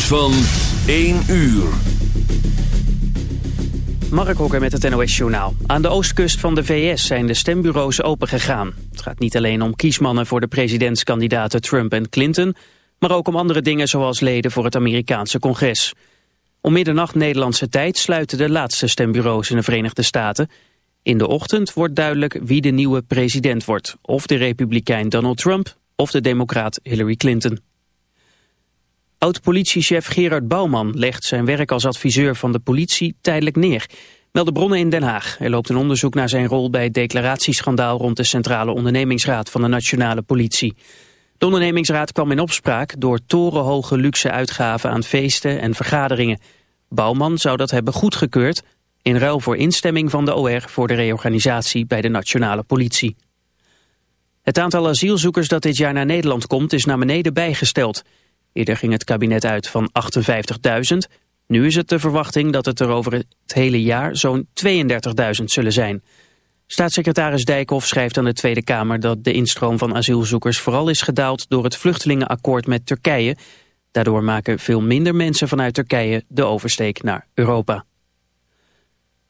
van 1 uur. Mark Hokker met het NOS Journaal. Aan de oostkust van de VS zijn de stembureaus opengegaan. Het gaat niet alleen om kiesmannen voor de presidentskandidaten Trump en Clinton... maar ook om andere dingen zoals leden voor het Amerikaanse congres. Om middernacht Nederlandse tijd sluiten de laatste stembureaus in de Verenigde Staten. In de ochtend wordt duidelijk wie de nieuwe president wordt. Of de republikein Donald Trump of de democraat Hillary Clinton. Oud-politiechef Gerard Bouwman legt zijn werk als adviseur van de politie tijdelijk neer. Melden bronnen in Den Haag. Er loopt een onderzoek naar zijn rol bij het declaratieschandaal rond de Centrale Ondernemingsraad van de Nationale Politie. De ondernemingsraad kwam in opspraak door torenhoge luxe uitgaven aan feesten en vergaderingen. Bouwman zou dat hebben goedgekeurd in ruil voor instemming van de OR voor de reorganisatie bij de Nationale Politie. Het aantal asielzoekers dat dit jaar naar Nederland komt is naar beneden bijgesteld. Eerder ging het kabinet uit van 58.000. Nu is het de verwachting dat het er over het hele jaar zo'n 32.000 zullen zijn. Staatssecretaris Dijkhoff schrijft aan de Tweede Kamer dat de instroom van asielzoekers vooral is gedaald door het vluchtelingenakkoord met Turkije. Daardoor maken veel minder mensen vanuit Turkije de oversteek naar Europa.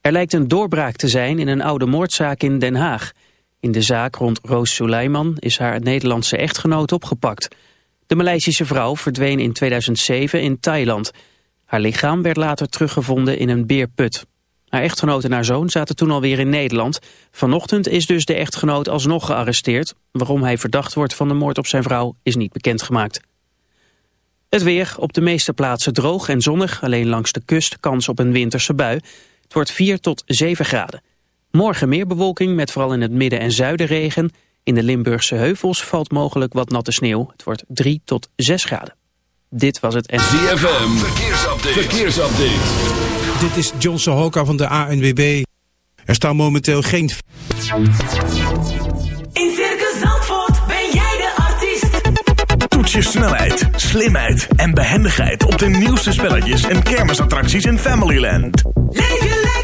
Er lijkt een doorbraak te zijn in een oude moordzaak in Den Haag. In de zaak rond Roos Suleiman is haar Nederlandse echtgenoot opgepakt. De Maleisische vrouw verdween in 2007 in Thailand. Haar lichaam werd later teruggevonden in een beerput. Haar echtgenoot en haar zoon zaten toen alweer in Nederland. Vanochtend is dus de echtgenoot alsnog gearresteerd. Waarom hij verdacht wordt van de moord op zijn vrouw is niet bekendgemaakt. Het weer, op de meeste plaatsen droog en zonnig. Alleen langs de kust kans op een winterse bui. Het wordt 4 tot 7 graden. Morgen meer bewolking met vooral in het midden en zuiden regen. In de Limburgse heuvels valt mogelijk wat natte sneeuw. Het wordt 3 tot 6 graden. Dit was het... ZFM, verkeersupdate. verkeersupdate. Dit is John Sohoka van de ANWB. Er staan momenteel geen... In Circus Zandvoort ben jij de artiest. Toets je snelheid, slimheid en behendigheid op de nieuwste spelletjes en kermisattracties in Familyland. Leef je lekker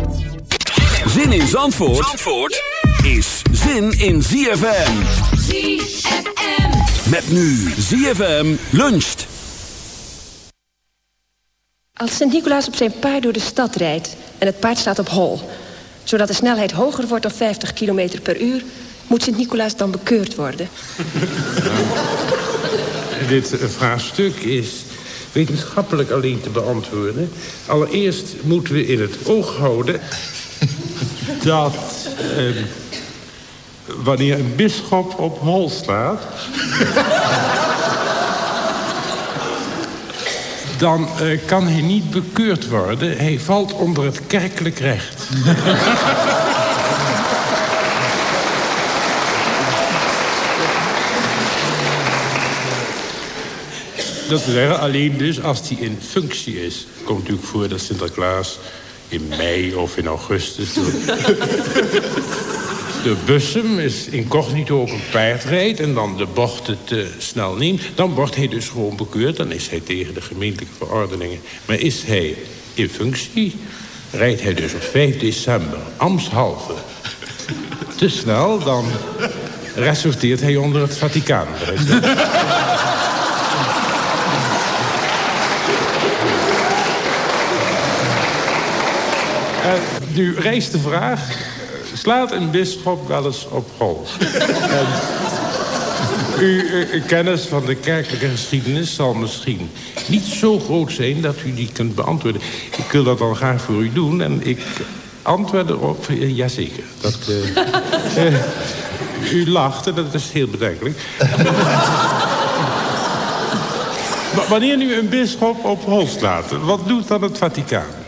Zin in Zandvoort, Zandvoort is zin in ZFM. ZFM. Met nu ZFM luncht. Als Sint-Nicolaas op zijn paard door de stad rijdt en het paard staat op hol... zodat de snelheid hoger wordt dan 50 km per uur... moet Sint-Nicolaas dan bekeurd worden. Dit eh, vraagstuk is wetenschappelijk alleen te beantwoorden. Allereerst moeten we in het oog houden dat ehm, wanneer een bisschop op hol staat... dan eh, kan hij niet bekeurd worden. Hij valt onder het kerkelijk recht. Dat wil zeggen, alleen dus als die in functie is. Komt natuurlijk voor dat Sinterklaas in mei of in augustus... de bussum is incognito op een paard rijdt... en dan de bochten te snel neemt... dan wordt hij dus gewoon bekeurd. Dan is hij tegen de gemeentelijke verordeningen. Maar is hij in functie... rijdt hij dus op 5 december, ambtshalve... te snel, dan resorteert hij onder het Vaticaan. Nu rijst de vraag... slaat een bisschop wel eens op hol? En uw, kennis van de kerkelijke geschiedenis zal misschien niet zo groot zijn... dat u die kunt beantwoorden. Ik wil dat dan graag voor u doen en ik antwoord erop... eh, jazeker. Dat, eh, eh, u lacht en dat is heel bedenkelijk. Wanneer nu een bisschop op hol slaat, wat doet dan het Vaticaan?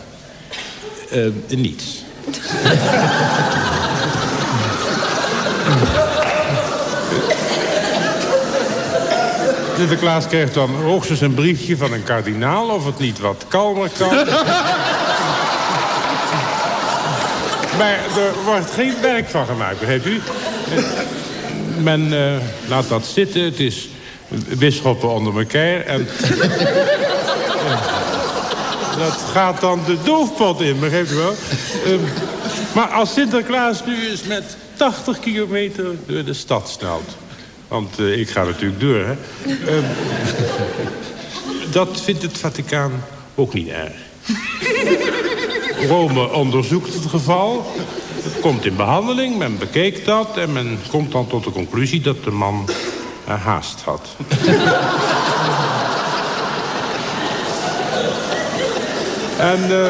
Eh, niets. Sinterklaas krijgt dan hoogstens een briefje van een kardinaal... of het niet wat kalmer kan. maar er wordt geen werk van gemaakt, begrijpt u? Men eh, laat dat zitten. Het is bisschoppen onder elkaar. En dat gaat dan de doofpot in, begrijpt u wel? Ehm, maar als Sinterklaas nu eens met 80 kilometer door de stad snelt... want eh, ik ga natuurlijk door, hè... Ehm, dat vindt het Vaticaan ook niet erg. Rome onderzoekt het geval. Het komt in behandeling, men bekeek dat... en men komt dan tot de conclusie dat de man haast had. En eh,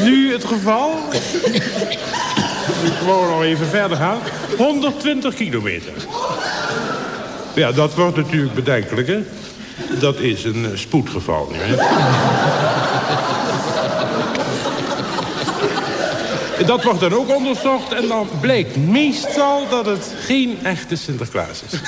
nu het geval... Ik wou nog even verder gaan. 120 kilometer. Ja, dat wordt natuurlijk bedenkelijk, hè? Dat is een eh, spoedgeval nu, hè? Dat wordt dan ook onderzocht en dan blijkt meestal dat het geen echte Sinterklaas is.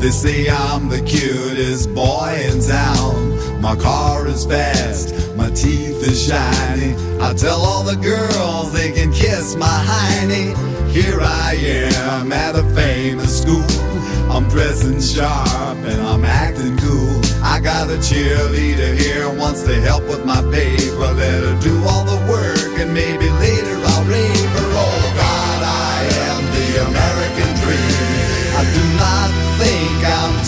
They say I'm the cutest boy in town. My car is fast, my teeth are shiny. I tell all the girls they can kiss my hiney. Here I am at a famous school. I'm dressing sharp and I'm acting cool. I got a cheerleader here wants to help with my paper. Let her do all the work and maybe later I'll rave her. Oh God, I am the American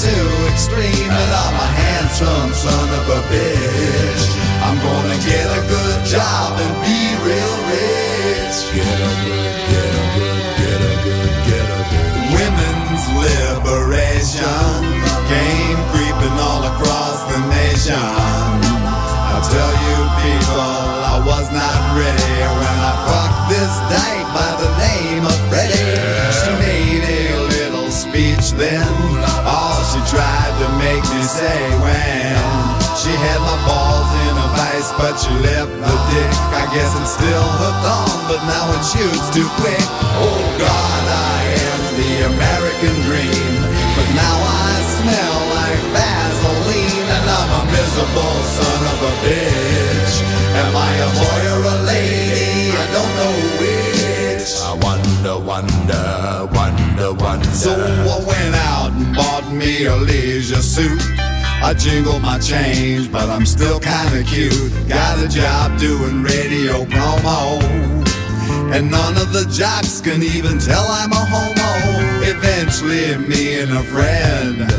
too extreme, and I'm a handsome son of a bitch. I'm gonna get a good job and be real rich. Get a good, get a good, get a good, get a good. Women's liberation came creeping all across the nation. I tell you people, I was not ready when I fucked this dyke by the name of Freddie. She made a little speech then, say when she had my balls in a vice, but she left the dick. I guess it's still hooked on, but now it shoots too quick. Oh God, I am the American dream, but now I smell like Vaseline, and I'm a miserable son of a bitch. Am I a boy or a lady? I don't know which. I wonder, wonder, wonder, wonder. So I went out and bought me a leisure suit. I jingle my change, but I'm still kinda cute. Got a job doing radio promo. And none of the jocks can even tell I'm a homo. Eventually, me and a friend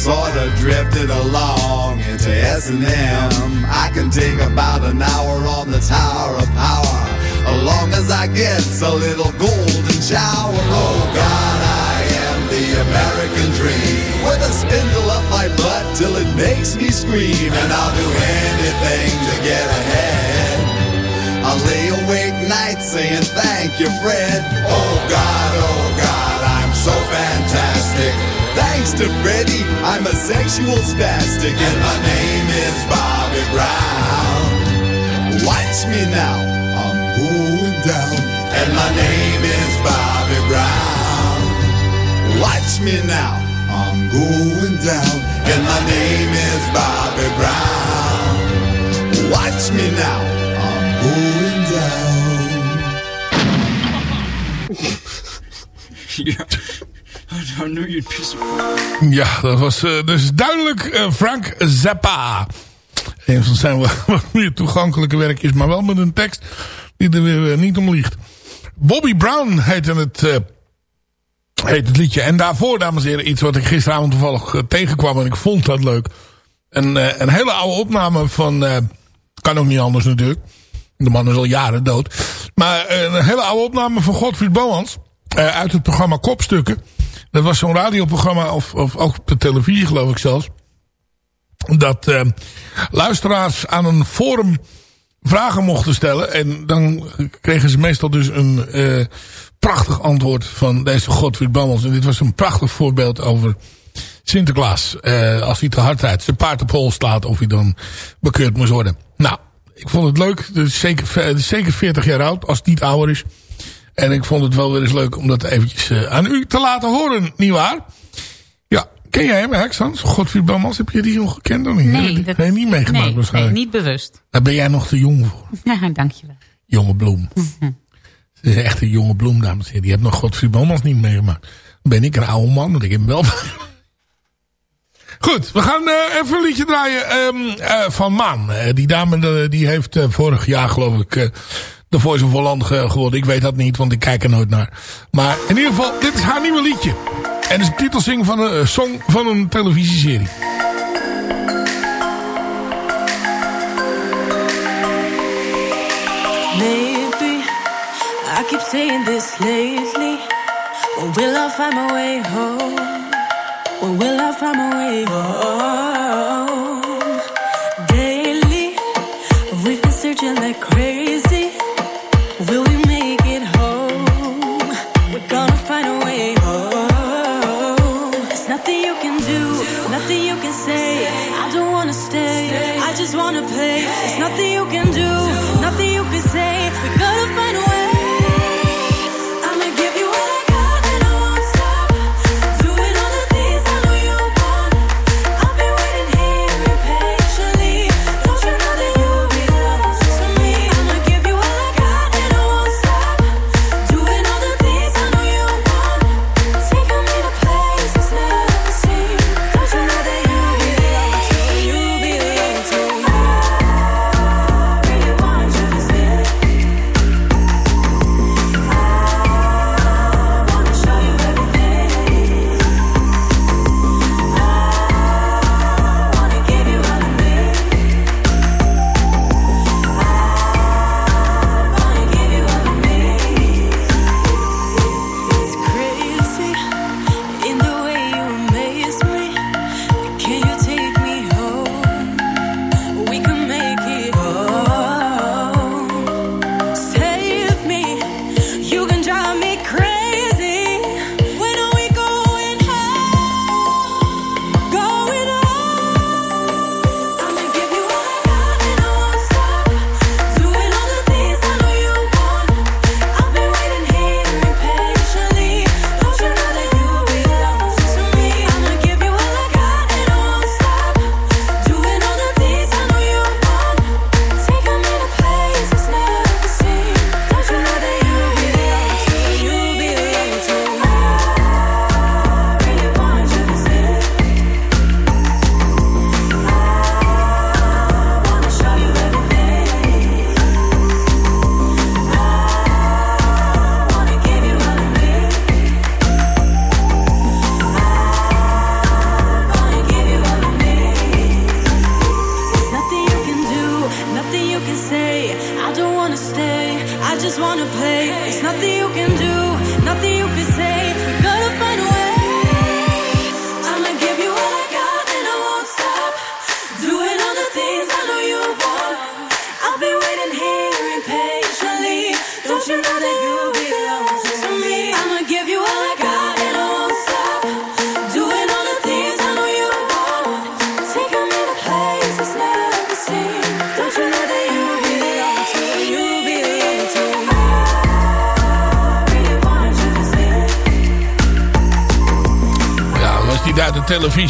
sorta drifted along into S&M. I can take about an hour on the Tower of Power, as long as I get a little golden shower. Oh God, the American dream. With a spindle up my butt till it makes me scream, and I'll do anything to get ahead. I lay awake nights saying thank you, Fred. Oh God, oh God, I'm so fantastic. Thanks to Freddie, I'm a sexual spastic, and my name is Bobby Brown. Watch me now, I'm going down, and my name is Bobby Brown. Watch me now, I'm going down, and my name is Bobby Brown. Watch me now, I'm going down. Ja. I knew you'd be Ja, dat was eh, dus duidelijk eh, Frank Zappa. Een van zijn wat meer toegankelijke werkjes, maar wel met een tekst die er weer eh, niet om liegt. Bobby Brown heette het, heet het liedje. En daarvoor, dames en heren, iets wat ik gisteravond toevallig eh, tegenkwam en ik vond dat leuk. Een, eh, een hele oude opname van, eh, kan ook niet anders natuurlijk. De man is al jaren dood. Maar een hele oude opname van Godfried Bomans. eh, uit het programma Kopstukken. Dat was zo'n radioprogramma, of, of ook op de televisie geloof ik zelfs. Dat luisteraars aan een forum vragen mochten stellen. En dan kregen ze meestal dus een prachtig antwoord van deze Godfried Bammels. En dit was een prachtig voorbeeld over Sinterklaas. eh, als hij te hard rijdt, zijn paard op hol slaat of hij dan bekeurd moest worden. Nou, ik vond het leuk. Het is zeker, het is zeker 40 jaar oud, als het niet ouder is. En ik vond het wel weer eens leuk om dat eventjes eh, aan u te laten horen, nietwaar? Ja, ken jij hem, Hexans? Godfried Bammels, heb je die nog gekend of niet? Nee, dat dat- heb je niet meegemaakt nee, nee, waarschijnlijk. niet bewust. Daar ben jij nog te jong voor. Ja, dankjewel. Jonge bloem. Is echt een jonge bloem, dames en heren. Die heeft nog Godfried niet meegemaakt. Dan ben ik een oude man, want ik heb hem wel... Goed, we gaan eh, even een liedje draaien ehm, eh, van Maan. Eh, die dame die heeft vorig jaar geloof ik de Voice of Holland ge- gewonnen. Ik weet dat niet, want ik kijk er nooit naar. Maar in ieder geval, dit is haar nieuwe liedje. En het is een titelsing van een song van een televisieserie. I keep saying this lately. When will I find my way home? When will I find my way home? Daily, we've been searching like crazy. Will we make it home? We're gonna find a way home. There's nothing you can do, nothing you can say. I don't wanna stay, I just wanna play. There's nothing you can do,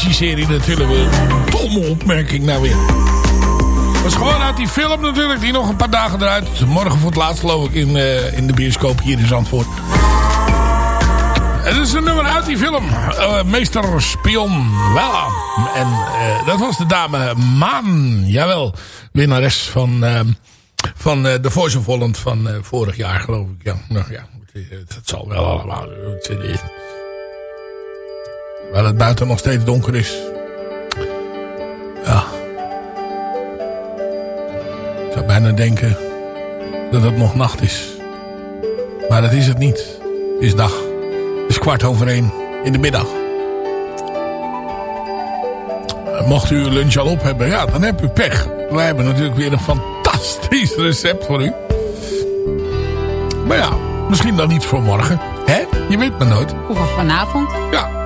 televisieserie natuurlijk domme opmerking nou weer. was gewoon uit die film natuurlijk, die nog een paar dagen eruit. Morgen voor het laatst geloof ik in, eh, in de bioscoop hier in Zandvoort. Het is een nummer uit die film. Eh, Meester Spion. Wel. En eh, dat was de dame Maan. Jawel. Winnares van, van The Voice of Holland van vorig jaar geloof ik. Ja, nou, ja het, zal wel allemaal. Waar het buiten nog steeds donker is. Ja. Ik zou bijna denken dat het nog nacht is. Maar dat is het niet. Het is dag. Het is kwart over één in de middag. En Mocht u uw lunch al op hebben, ja, dan hebt u pech. Wij hebben natuurlijk weer een fantastisch recept voor u. Maar ja, misschien dan niet voor morgen. Hè? Je weet maar nooit. Of vanavond. Ja,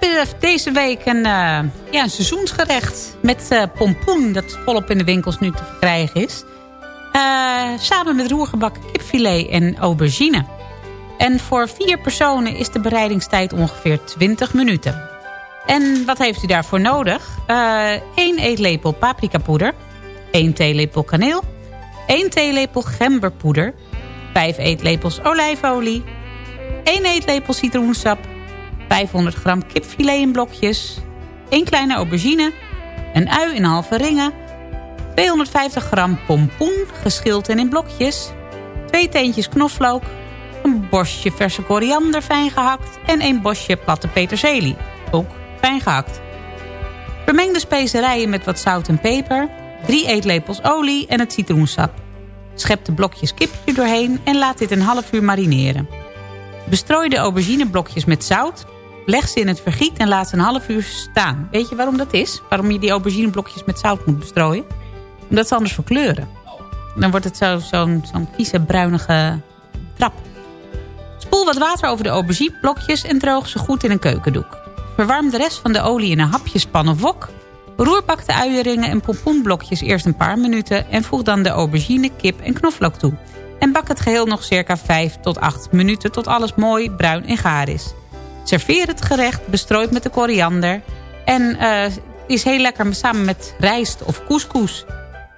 Hebben deze week een, eh, ja, een seizoensgerecht met eh, pompoen... dat volop in de winkels nu te verkrijgen is. Eh, samen met roergebakken kipfilet en aubergine. En voor vier personen is de bereidingstijd ongeveer 20 minuten. En wat heeft u daarvoor nodig? Eh 1 eetlepel paprikapoeder, 1 theelepel kaneel... 1 theelepel gemberpoeder, 5 eetlepels olijfolie... 1 eetlepel citroensap, 500 gram kipfilet in blokjes... 1 kleine aubergine, een ui in halve ringen... 250 gram pompoen, geschild en in blokjes... 2 teentjes knoflook... een bosje verse koriander fijn gehakt... en een bosje platte peterselie, ook fijn gehakt. Vermeng de specerijen met wat zout en peper... 3 eetlepels olie en het citroensap. Schep de blokjes kipje doorheen en laat dit een half uur marineren. Bestrooi de aubergineblokjes met zout. Leg ze in het vergiet en laat ze een half uur staan. Weet je waarom dat is? Waarom je die aubergineblokjes met zout moet bestrooien? Omdat ze anders verkleuren. Dan wordt het zo'n zo vieze bruinige trap. Spoel wat water over de aubergineblokjes en droog ze goed in een keukendoek. Verwarm de rest van de olie in een hapjespan of wok. Roer bak de uienringen en pompoenblokjes eerst een paar minuten... en voeg dan de aubergine, kip en knoflook toe. En bak het geheel nog circa 5 tot 8 minuten tot alles mooi bruin en gaar is. Serveer het gerecht bestrooid met de koriander. En eh, is heel lekker samen met rijst of couscous.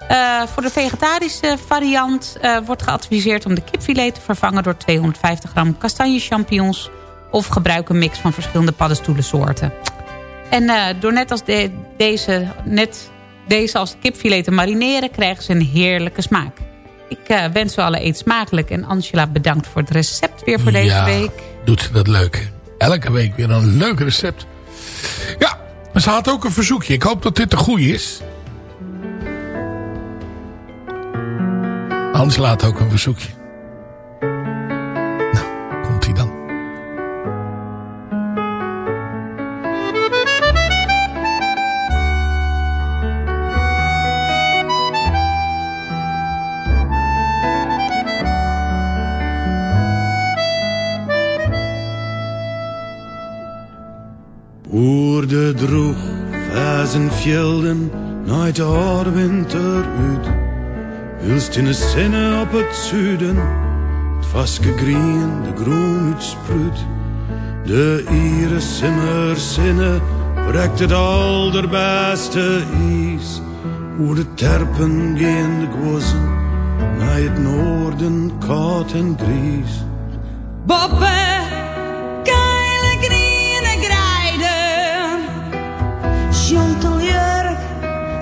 Eh, voor de vegetarische variant eh, wordt geadviseerd om de kipfilet te vervangen... door 250 gram kastanje champignons... of gebruik een mix van verschillende paddenstoelensoorten. En door net als de- deze, net deze als kipfilet te marineren... krijgen ze een heerlijke smaak. Ik wens u alle eet smakelijk. En Angela, bedankt voor het recept weer voor deze ja, week. doet ze dat leuk. Elke week weer een leuk recept. Ja, ze had ook een verzoekje. Ik hoop dat dit de goede is. Hans laat ook een verzoekje. Boerde droeg vazen velden nooit de harde winter uit. Wilst in de zinnen op het zuiden, het vaske grien, de groen uitsproeit. De ire simmer zinnen brekt het allerbeste is. Hoe de terpen gaan de gozen, naar het noorden koud en gries.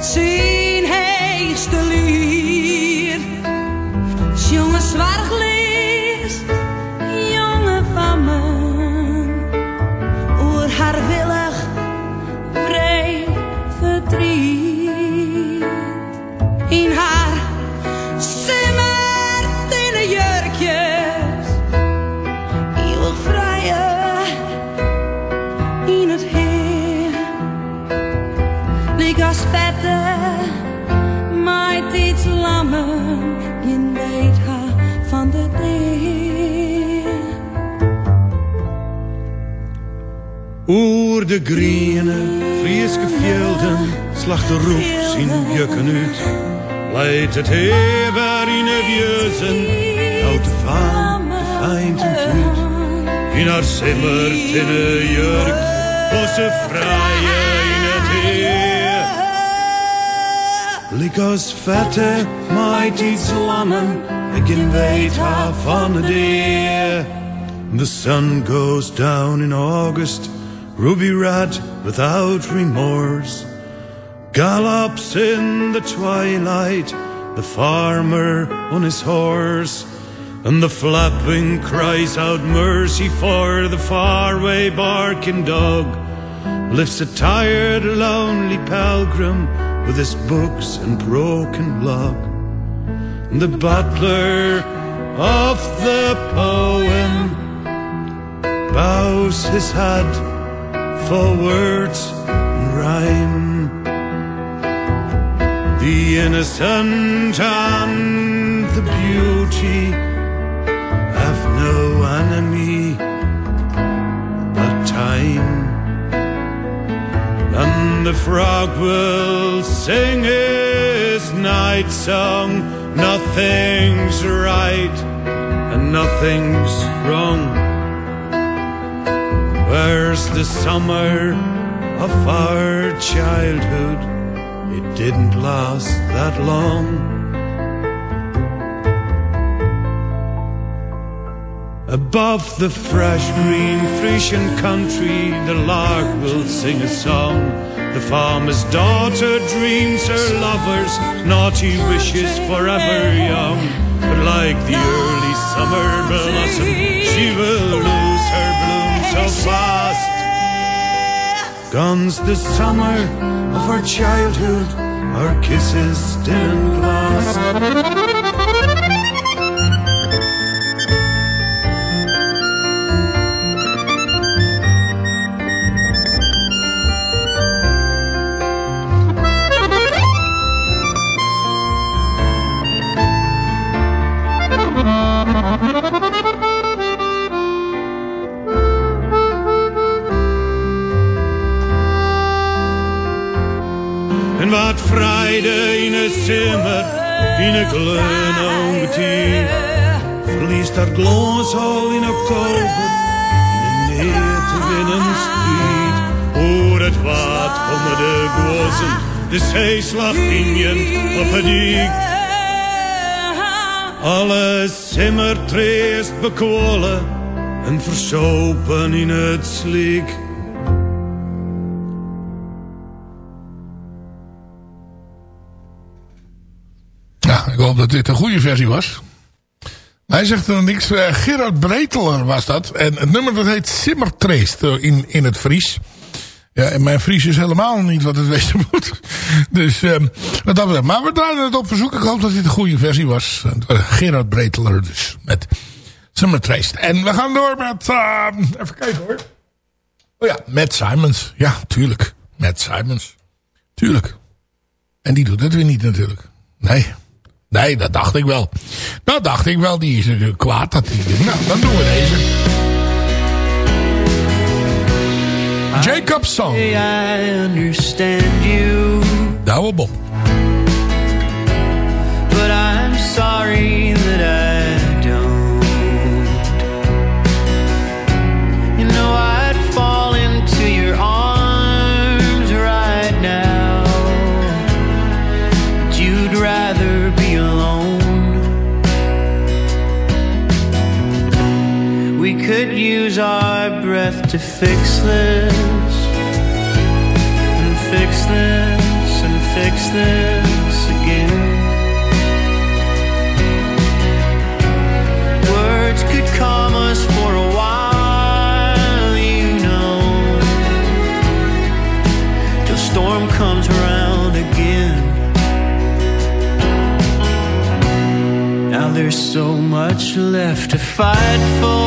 Zijn heegste lier. Jonge zwarglees, de groene Frieske velden slacht de roep zien jukken uit. Leidt het hever in het juzen, houdt de vaan de tuut. In haar tinnen jurk, was vrije in het heer. Als vette, might iets lammen, ik in weet haar van het eer. The sun goes down in August, ruby red without remorse. Gallops in the twilight, the farmer on his horse. And the flapping cries out mercy for the faraway barking dog. Lifts a tired, lonely pilgrim with his books and broken log. The butler of the poem bows his head for words and rhyme. The innocent and the beauty have no enemy but time. And the frog will sing his night song. Nothing's right and nothing's wrong. Where's the summer of our childhood? It didn't last that long. Above the fresh green Frisian country, the lark will sing a song. The farmer's daughter dreams her lovers, naughty wishes forever young. But like the early summer blossom, she will so fast. Gone's the summer of our childhood, our kisses and last. In een kleine ongetier. Verliest haar glans al in oktober, in een neer te winnen het wat komen de gozen, de zeeslag injend op het dik. Alle simmertreest bekwollen en versopen in het slik. Dat dit een goede versie was. Hij zegt er niks. eh, Gerard Breteler was dat. En het nummer dat heet Simmertreest eh, in, in het Fries. Ja, en mijn Fries is helemaal niet wat het wezen moet. Dus, ehm, wat dat betreft. Maar we draaien het op verzoek. Ik hoop dat dit een goede versie was. Eh, Gerard Breteler dus. Met Simmertreest. En we gaan door met... ehm, even kijken hoor. Oh ja, Matt Simons. Ja, tuurlijk. Matt Simons. Tuurlijk. En die doet het weer niet natuurlijk. Nee. Nee, dat dacht ik wel. Dat dacht ik wel. Die is natuurlijk kwaad. Dat die, nou, dan doen we deze. Jacob's Song. I understand you, Douwe Bob. To fix this and fix this and fix this again. Words could calm us for a while, you know, till storm comes around again. Now there's so much left to fight for.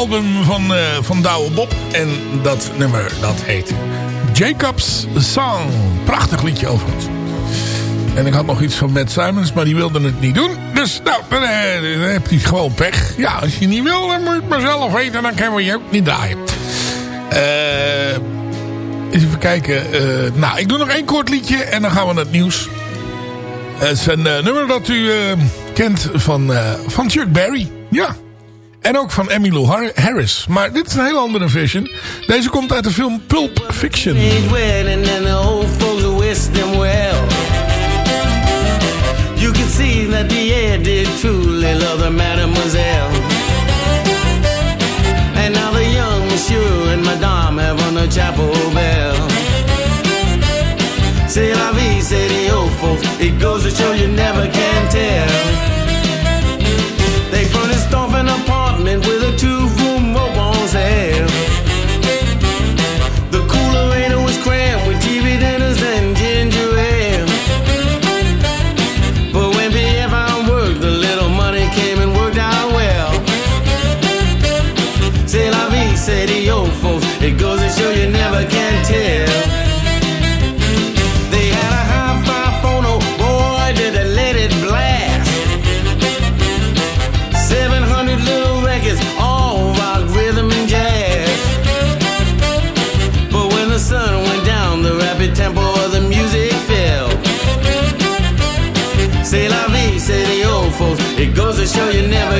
Album van, eh van Douwe Bob. En dat nummer, dat heet Jacob's Song. Prachtig liedje overigens. En ik had nog iets van Matt Simons, maar die wilde het niet doen. Dus nou, dan, eh, heb je gewoon pech. Ja, als je niet wil, dan moet je het maar zelf weten. Dan kunnen we je ook niet draaien. Eh... even kijken. nou, ik doe nog één kort liedje en dan gaan we naar het nieuws. Het is een nummer dat u kent van, van Chuck Berry. Ja. En ook van Emmylou Har- Harris. Maar dit is een hele andere version. Deze komt uit de film Pulp Fiction. You can see that the air did truly love the mademoiselle. And now the young monsieur and madame have on the chapel bell. C'est la vie, say the old folks. It goes to show you never can tell.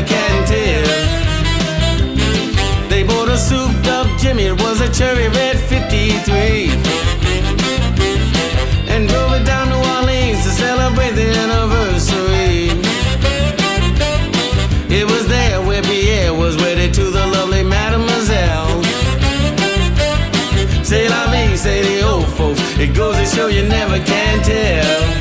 Show you can tell. They bought a souped up Jimmy, it was a cherry red 50 1963. And drove it down New Orleans to celebrate the anniversary. It was there where Pierre was wedded to the lovely Mademoiselle. Say la vie, say the old folks. It goes to show you never can tell.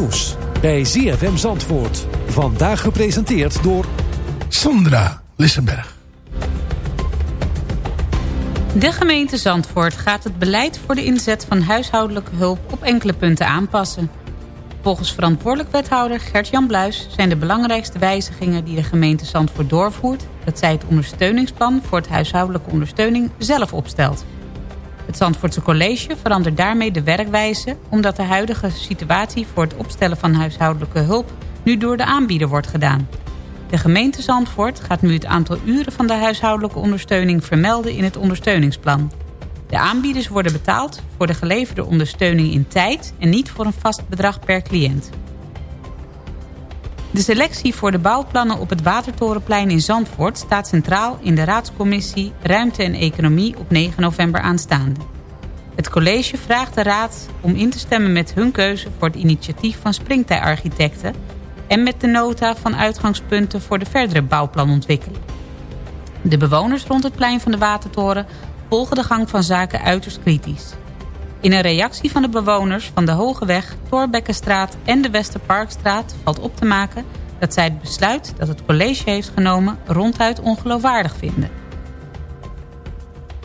Nieuws bij ZFM Zandvoort. Vandaag gepresenteerd door... Sandra Lissenberg. De gemeente Zandvoort gaat het beleid voor de inzet van huishoudelijke hulp op enkele punten aanpassen. Volgens verantwoordelijk wethouder Gert-Jan Bluis zijn de belangrijkste wijzigingen die de gemeente Zandvoort doorvoert... dat zij het ondersteuningsplan voor het huishoudelijke ondersteuning zelf opstelt. Het Zandvoortse College verandert daarmee de werkwijze... omdat de huidige situatie voor het opstellen van huishoudelijke hulp... nu door de aanbieder wordt gedaan. De gemeente Zandvoort gaat nu het aantal uren van de huishoudelijke ondersteuning vermelden in het ondersteuningsplan. De aanbieders worden betaald voor de geleverde ondersteuning in tijd... en niet voor een vast bedrag per cliënt. De selectie voor de bouwplannen op het Watertorenplein in Zandvoort... staat centraal in de raadscommissie Ruimte en Economie op 9 november aanstaande. Het college vraagt de raad om in te stemmen met hun keuze... voor het initiatief van Springtij Architecten... en met de nota van uitgangspunten voor de verdere bouwplanontwikkeling. De bewoners rond het plein van de Watertoren... volgen de gang van zaken uiterst kritisch. In een reactie van de bewoners van de Hogeweg, Torbekkenstraat en de Westerparkstraat valt op te maken dat zij het besluit dat het college heeft genomen ronduit ongeloofwaardig vinden.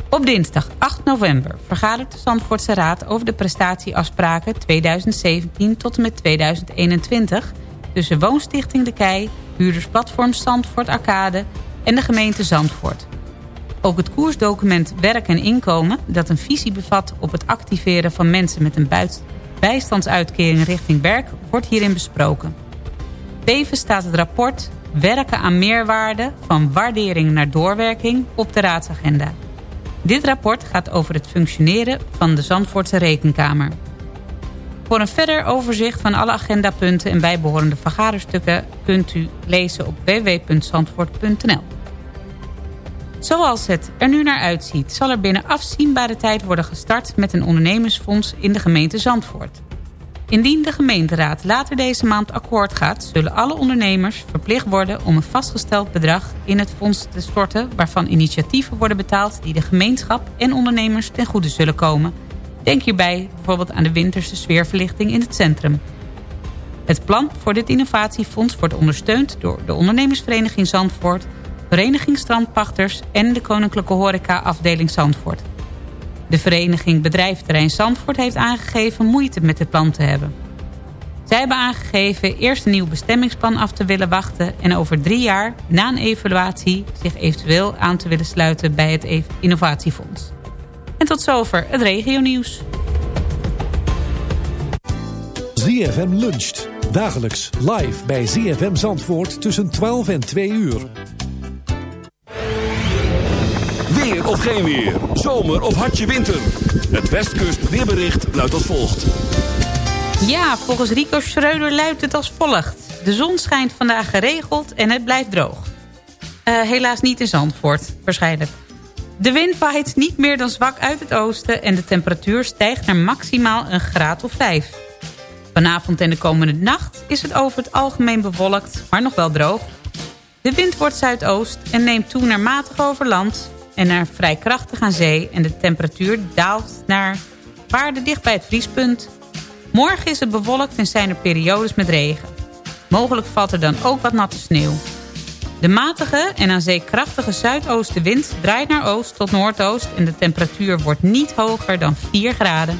Op dinsdag 8 november vergadert de Zandvoortse Raad over de prestatieafspraken 2017 tot en met 2021 tussen Woonstichting De Kei, huurdersplatform Zandvoort Arcade en de gemeente Zandvoort. Ook het koersdocument Werk en Inkomen... dat een visie bevat op het activeren van mensen met een bijstandsuitkering richting werk... wordt hierin besproken. Tevens staat het rapport Werken aan meerwaarde van waardering naar doorwerking op de raadsagenda. Dit rapport gaat over het functioneren van de Zandvoortse Rekenkamer. Voor een verder overzicht van alle agendapunten en bijbehorende vergaderstukken... kunt u lezen op www.zandvoort.nl. Zoals het er nu naar uitziet... zal er binnen afzienbare tijd worden gestart... met een ondernemersfonds in de gemeente Zandvoort. Indien de gemeenteraad later deze maand akkoord gaat... zullen alle ondernemers verplicht worden om een vastgesteld bedrag in het fonds te storten... waarvan initiatieven worden betaald die de gemeenschap en ondernemers ten goede zullen komen. Denk hierbij bijvoorbeeld aan de winterse sfeerverlichting in het centrum. Het plan voor dit innovatiefonds wordt ondersteund door de ondernemersvereniging Zandvoort... Vereniging Strandpachters en de Koninklijke Horeca afdeling Zandvoort. De vereniging Bedrijventerrein Zandvoort heeft aangegeven moeite met het plan te hebben. Zij hebben aangegeven eerst een nieuw bestemmingsplan af te willen wachten... en over drie jaar, na een evaluatie, zich eventueel aan te willen sluiten bij het innovatiefonds. En tot zover het regionieuws. ZFM luncht. Dagelijks live bij ZFM Zandvoort tussen 12 en 2 uur. Weer of geen weer. Zomer of hartje winter. Het Westkust weerbericht luidt als volgt. Ja, volgens Rico Schreuder luidt het als volgt. De zon schijnt vandaag geregeld en het blijft droog. Eh, helaas niet in Zandvoort, waarschijnlijk. De wind waait niet meer dan zwak uit het oosten... en de temperatuur stijgt naar maximaal een graad of 5. Vanavond en de komende nacht is het over het algemeen bewolkt, maar nog wel droog. De wind wordt zuidoost en neemt toe naar matig over land... en naar vrij krachtig aan zee... en de temperatuur daalt naar waarde dicht bij het vriespunt. Morgen is het bewolkt en zijn er periodes met regen. Mogelijk valt er dan ook wat natte sneeuw. De matige en aan zee krachtige zuidoostenwind draait naar oost tot noordoost... en de temperatuur wordt niet hoger dan 4 graden.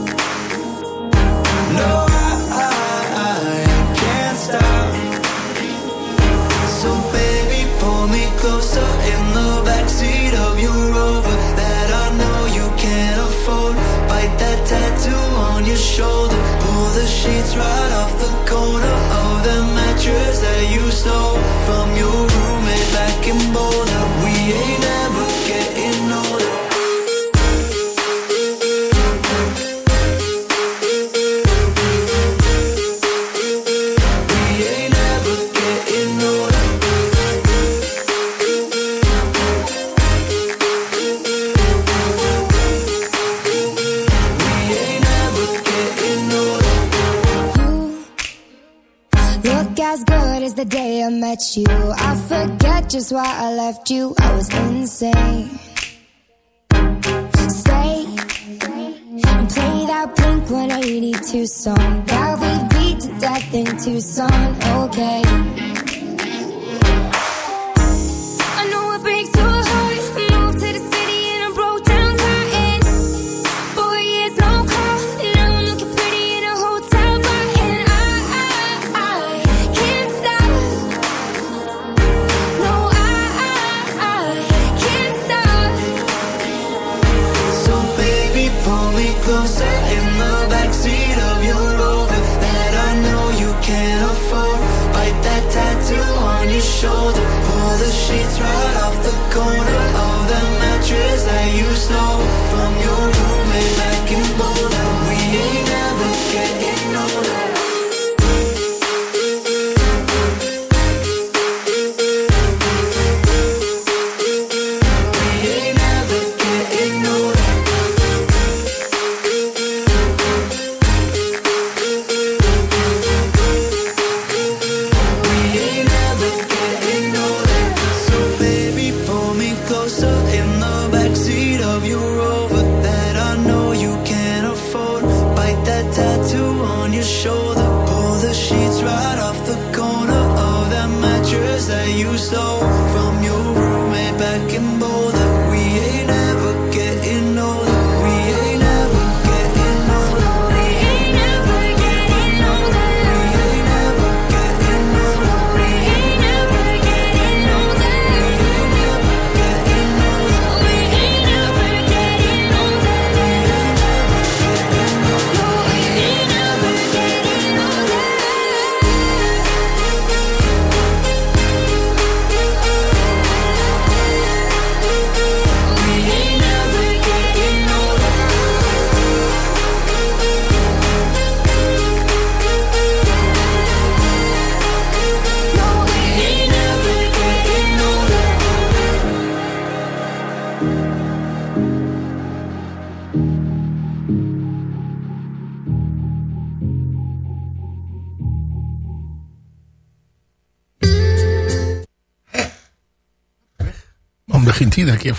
Just why I left you. I was insane. Stay and play that Blink 182 song that we beat to death in Tucson. Okay.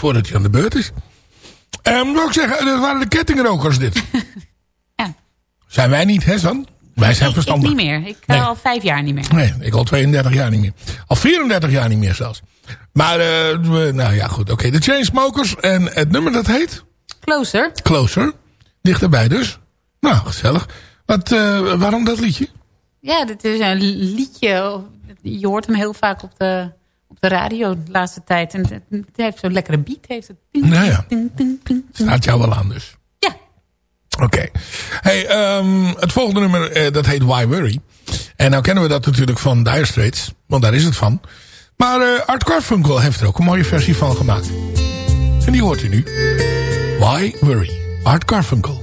Voordat hij aan de beurt is. Um, wil ik zeggen, dat waren de kettingrokers dit. Ja. Zijn wij niet, hè San? Wij zijn Ik verstandig. niet meer. Ik al vijf jaar niet meer. Nee, ik al 32 jaar niet meer. Al 34 jaar niet meer zelfs. Maar, eh, we- nou ja, goed. Oké, de Chainsmokers. En het nummer dat heet? Closer. Closer. Dichterbij dus. Nou, gezellig. Wat, eh, waarom dat liedje? Ja, dit is een liedje. Je hoort hem heel vaak op de, op de radio de laatste tijd. En het, het heeft zo'n lekkere beat. Heeft het. Nou ja. Staat jou wel aan dus. Ja. Oké. Hey, ehm, het volgende nummer, eh, dat heet Why Worry. En nou kennen we dat natuurlijk van Dire Straits. Want daar is het van. Maar eh Art Garfunkel heeft er ook een mooie versie van gemaakt. En die hoort u nu. Why Worry. Art Garfunkel.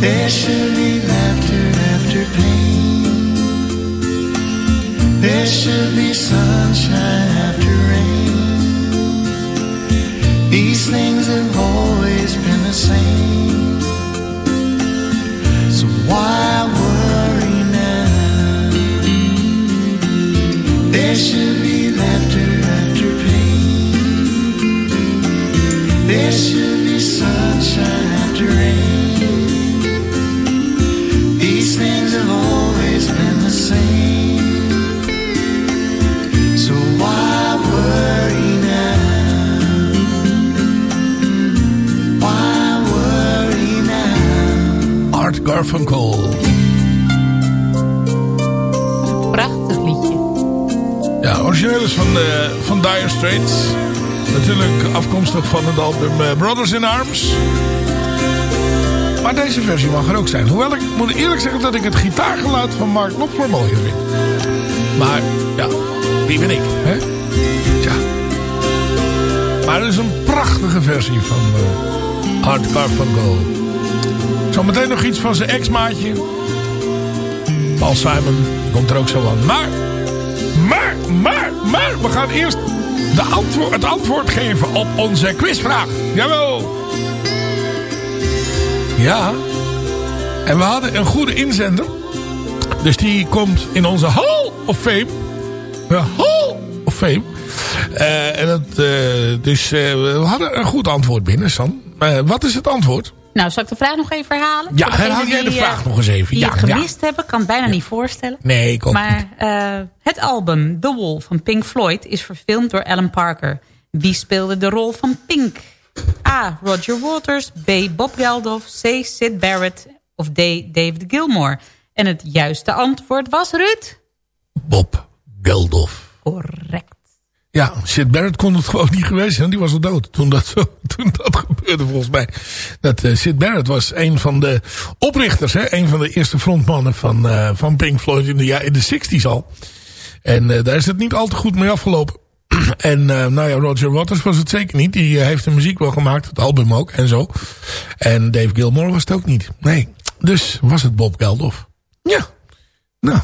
There should be laughter after pain. There should be sunshine after rain. These things have always been the same. So why worry now? There should Garfunkel. Prachtig liedje. Ja, origineel is van, eh, van Dire Straits. Natuurlijk afkomstig van het album eh, Brothers in Arms. Maar deze versie mag er ook zijn. Hoewel ik moet eerlijk zeggen dat ik het gitaargeluid van Mark Knopfler mooier vind. Maar ja, wie ben ik, hè? Tja. Maar het is een prachtige versie van uh, Art Garfunkel. Zometeen nog iets van zijn ex-maatje. Paul Simon, komt er ook zo aan. Maar, maar, maar, maar, we gaan eerst de het antwoord geven op onze quizvraag. Jawel. Ja. En we hadden een goede inzender. Dus die komt in onze Hall of Fame. De Hall of Fame. Eh, en eh, dus eh, we hadden een goed antwoord binnen, San. wat is het antwoord? Nou, zal ik de vraag nog even herhalen? Ja, herhaal jij de vraag eh, nog eens even. Die Ja, het ja. gemist hebben, kan ik bijna niet voorstellen. Nee, ik ook niet. Maar eh, het album The Wall van Pink Floyd is verfilmd door Alan Parker. Wie speelde de rol van Pink? A. Roger Waters. B. Bob Geldof. C. Sid Barrett. Of D. David Gilmour. En het juiste antwoord was Ruud. Bob Geldof. Correct. Ja, Sid Barrett kon het gewoon niet geweest zijn. Die was al dood toen dat, zo, toen dat gebeurde volgens mij. Dat, eh, Sid Barrett was een van de oprichters. Hè? Een van de eerste frontmannen van, eh, van Pink Floyd in de, ja, in de 60s al. En eh, daar is het niet al te goed mee afgelopen. en eh, nou ja, Roger Waters was het zeker niet. Die heeft de muziek wel gemaakt. Het album ook en zo. En Dave Gilmore was het ook niet. Nee. Dus was het Bob Geldof. Ja. Nou.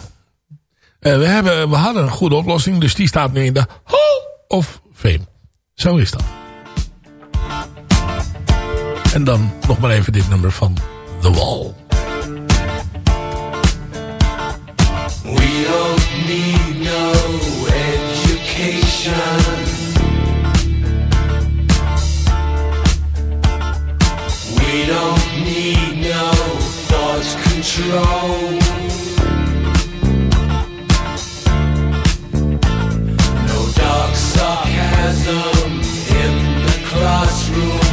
Eh, we, hebben, we hadden een goede oplossing. Dus die staat nu in de Hall of Fame. Zo is dat. En dan nog maar even dit nummer van The Wall. We don't need no education. We don't need no thought control. Sarcasm in the classroom.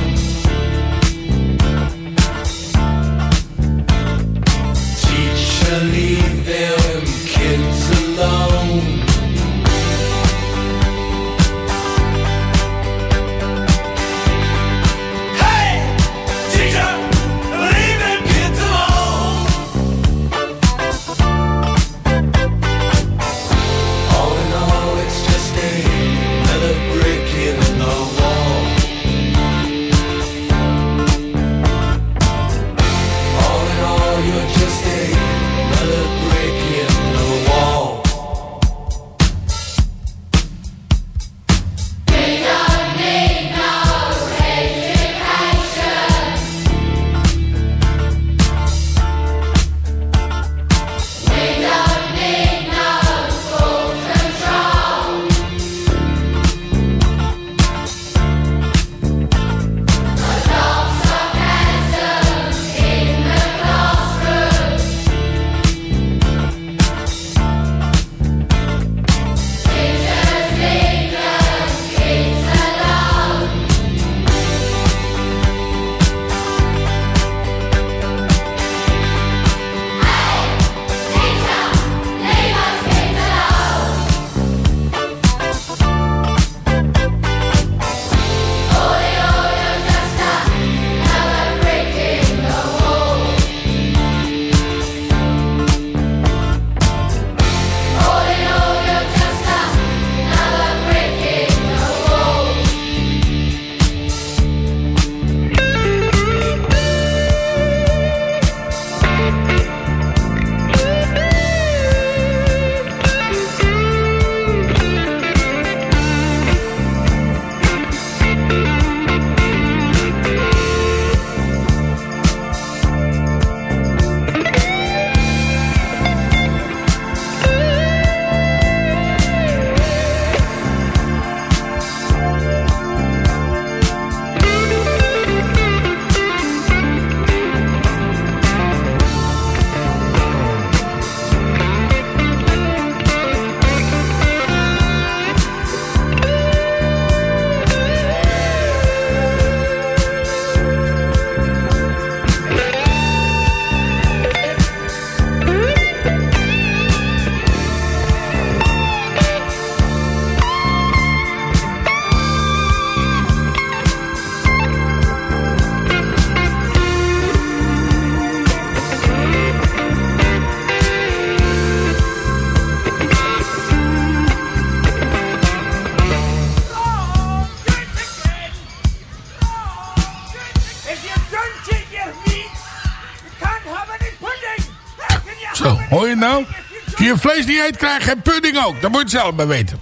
Vlees niet eet, krijg geen pudding ook. Dat moet je zelf maar weten.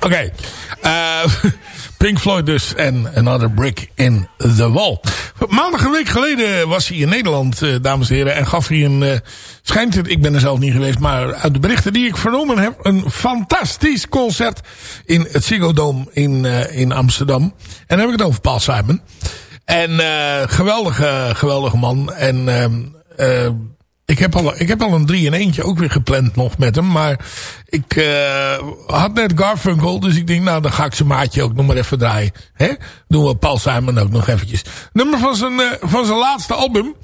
Oké. eh, Pink Floyd dus. En Another Brick in the Wall. Maandag een week geleden was hij in Nederland, eh, dames en heren. En gaf hij een, eh, schijnt het, ik ben er zelf niet geweest. Maar uit de berichten die ik vernomen heb. Een fantastisch concert in het Ziggo Dome in, eh, in Amsterdam. En dan heb ik het over Paul Simon. En geweldige, geweldige man. En ehm, eh, ik, heb al, ik heb al een 3 in eentje ook weer gepland nog met hem. Maar ik eh, had net Garfunkel. Dus ik denk, nou dan ga ik zijn maatje ook nog maar even draaien. Hè? Doen we Paul Simon ook nog eventjes. Nummer van zijn, eh, van zijn laatste album.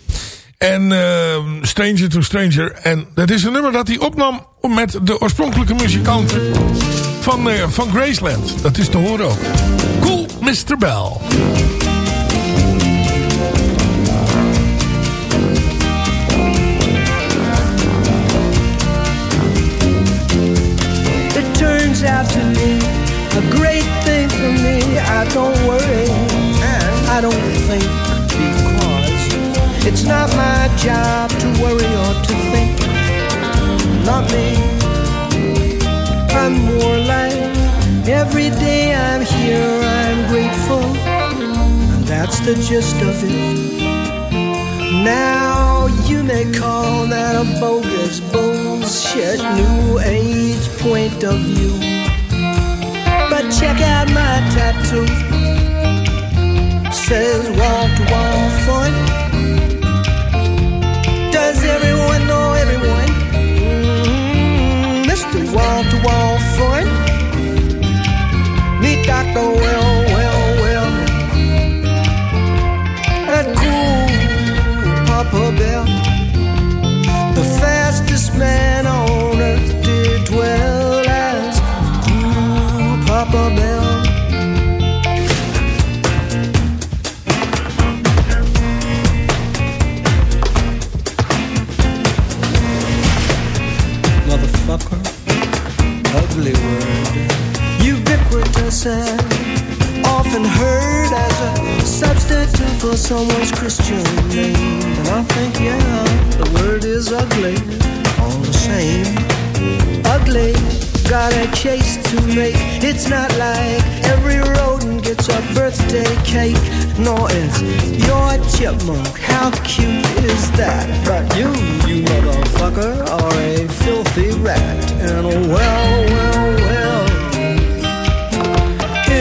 En ehm, Stranger to Stranger. En dat is een nummer dat hij opnam met de oorspronkelijke muzikanten van, eh, van Graceland. Dat is te horen ook. Cool Mr. Bell. Turns out to be a great thing for me. I don't worry and I don't think because it's not my job to worry or to think. Not me. I'm more like every day I'm here, I'm grateful. And that's the gist of it. Now you may call that a bogus bullshit new age point of view. But check out my tattoo. Says wall to wall fun. Does everyone know everyone? Mm, Mr. Wall to wall fun. Meet Dr. Well, often heard as a substitute for someone's Christian name. And I think, yeah, the word is ugly, all the same. Ugly, got a chase to make. It's not like every rodent gets a birthday cake. Nor is your chipmunk. How cute is that? But you, you motherfucker, are a filthy rat. And oh, well, well, well.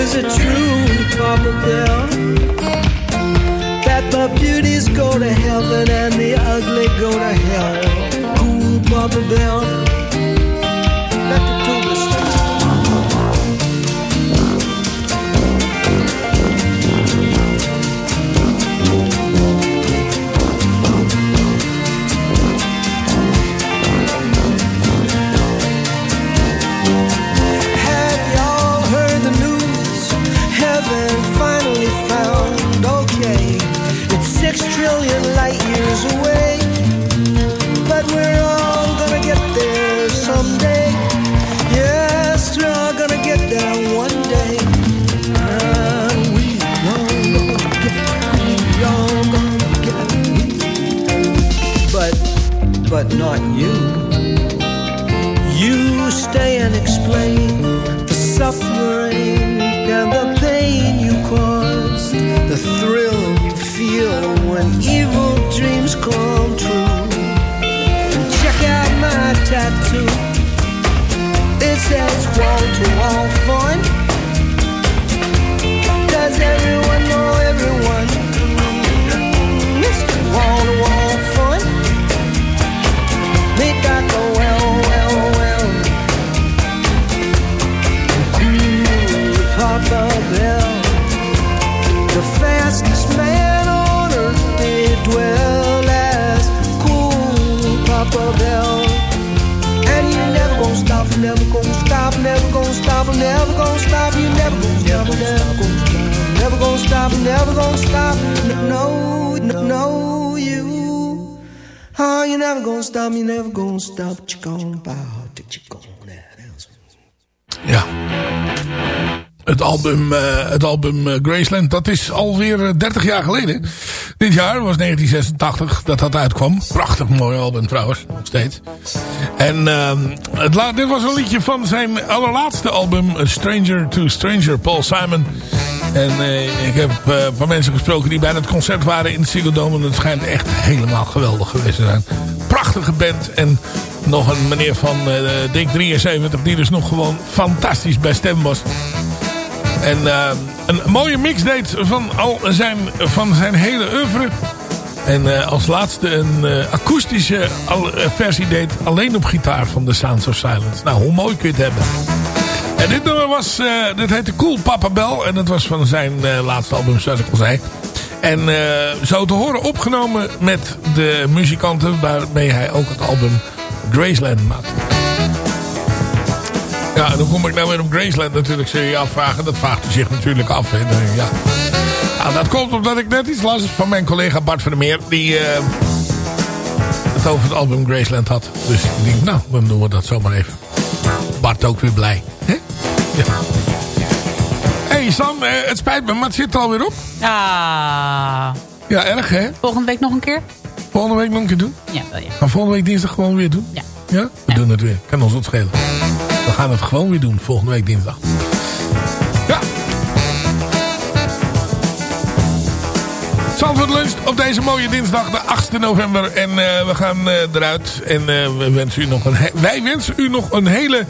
Is it true, Papa Bell? That the beauties go to heaven and the ugly go to hell. Papa Bell. Het album eh, Graceland, dat is alweer eh, 30 jaar geleden. Dit jaar was 1986 dat dat uitkwam. Prachtig mooi album trouwens, nog steeds. En ehm, het dit was een liedje van zijn allerlaatste album, Stranger to Stranger, Paul Simon. En eh, ik heb eh, van mensen gesproken die bij het concert waren in de Ziggo. En het schijnt echt helemaal geweldig geweest te zijn. Prachtige band. En nog een meneer van, eh denk 73, die dus nog gewoon fantastisch bij stem was. En eh, een mooie mix deed van, al zijn, van zijn hele oeuvre. En eh, als laatste een eh, akoestische versie deed alleen op gitaar van The Sounds of Silence. Nou, hoe mooi kun je het hebben. En dit nummer was, dit heette Cool Papa Bell. En dat was van zijn laatste album, zoals ik al zei. En zo te horen opgenomen met de muzikanten waarmee hij ook het album Graceland maakte. Ja, dan kom ik nou weer op Graceland natuurlijk, zul je je afvragen. Dat vraagt u zich natuurlijk af. Hè. Ja. Nou, dat komt omdat ik net iets las van mijn collega Bart van der Meer. Die eh, het over het album Graceland had. Dus ik denk, nou, dan doen we dat zomaar even. Bart ook weer blij. Hè? Ja. hey Sam, eh, het spijt me, maar het zit er alweer op. Ah. Ja, erg hè? Volgende week nog een keer? Volgende week nog een keer doen? Ja, wel ja. Gaan volgende week dinsdag gewoon weer doen? Ja. Ja? We doen het weer. Kan ons wat schelen. We gaan het gewoon weer doen volgende week dinsdag. Ja. Zandvoort Lunch op deze mooie dinsdag, de 8e november. En eh, we gaan eh, eruit. En eh, we wensen u nog een wij wensen u nog een hele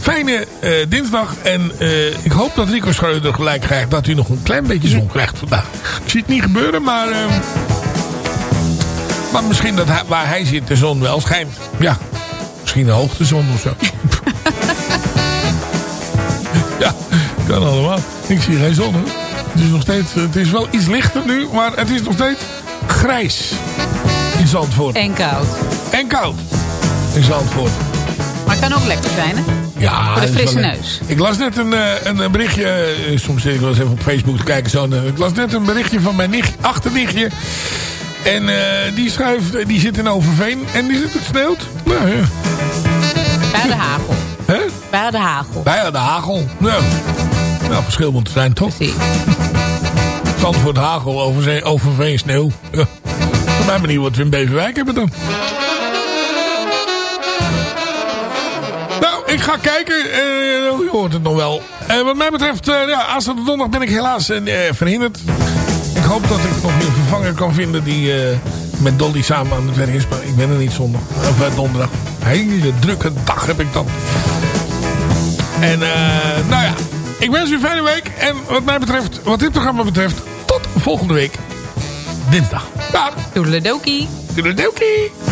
fijne dinsdag. En ik hoop dat Rico Schreuder gelijk krijgt dat u nog een klein beetje zon krijgt vandaag. Ik zie het niet gebeuren, maar... maar misschien dat hij- waar hij zit de zon wel schijnt. Ja, misschien een hoogtezon of zo. kan allemaal. Ik zie geen zon. Hè. Het is nog steeds, het is wel iets lichter nu, maar het is nog steeds grijs in Zandvoort. En koud. En koud in Zandvoort. Maar het kan ook lekker zijn, hè? Ja, Voor de frisse neus. Ik las net een, eh, een, berichtje. eh, Soms zit ik wel eens even op Facebook te kijken. Zo, eh, ik las net een berichtje van mijn nicht, achternichtje. En eh, die schuift, die zit in Overveen. En die zit het sneeuwt. Nou ja. Bij de hagel. Hè? Bij de hagel. Bij de hagel. Nou, nou verschil moet er zijn, toch? Zandvoort hagel, Overzee, Overveen sneeuw. Ja. Ik ben benieuwd wat we in Beverwijk hebben dan. Nou, ik ga kijken. Je hoort het nog wel. Eh, wat mij betreft, eh ja, aanstaande donderdag ben ik helaas verhinderd. Ik hoop dat ik nog een vervanger kan vinden die met Dolly samen aan het werk is. Maar ik ben er niet zondag. Of donderdag. Een hele drukke dag heb ik dan. En eh, nou ja, ik wens u een fijne week. En wat mij betreft, wat dit programma betreft, tot volgende week. Dinsdag. Dag. Toedeledokie. Toedeledokie.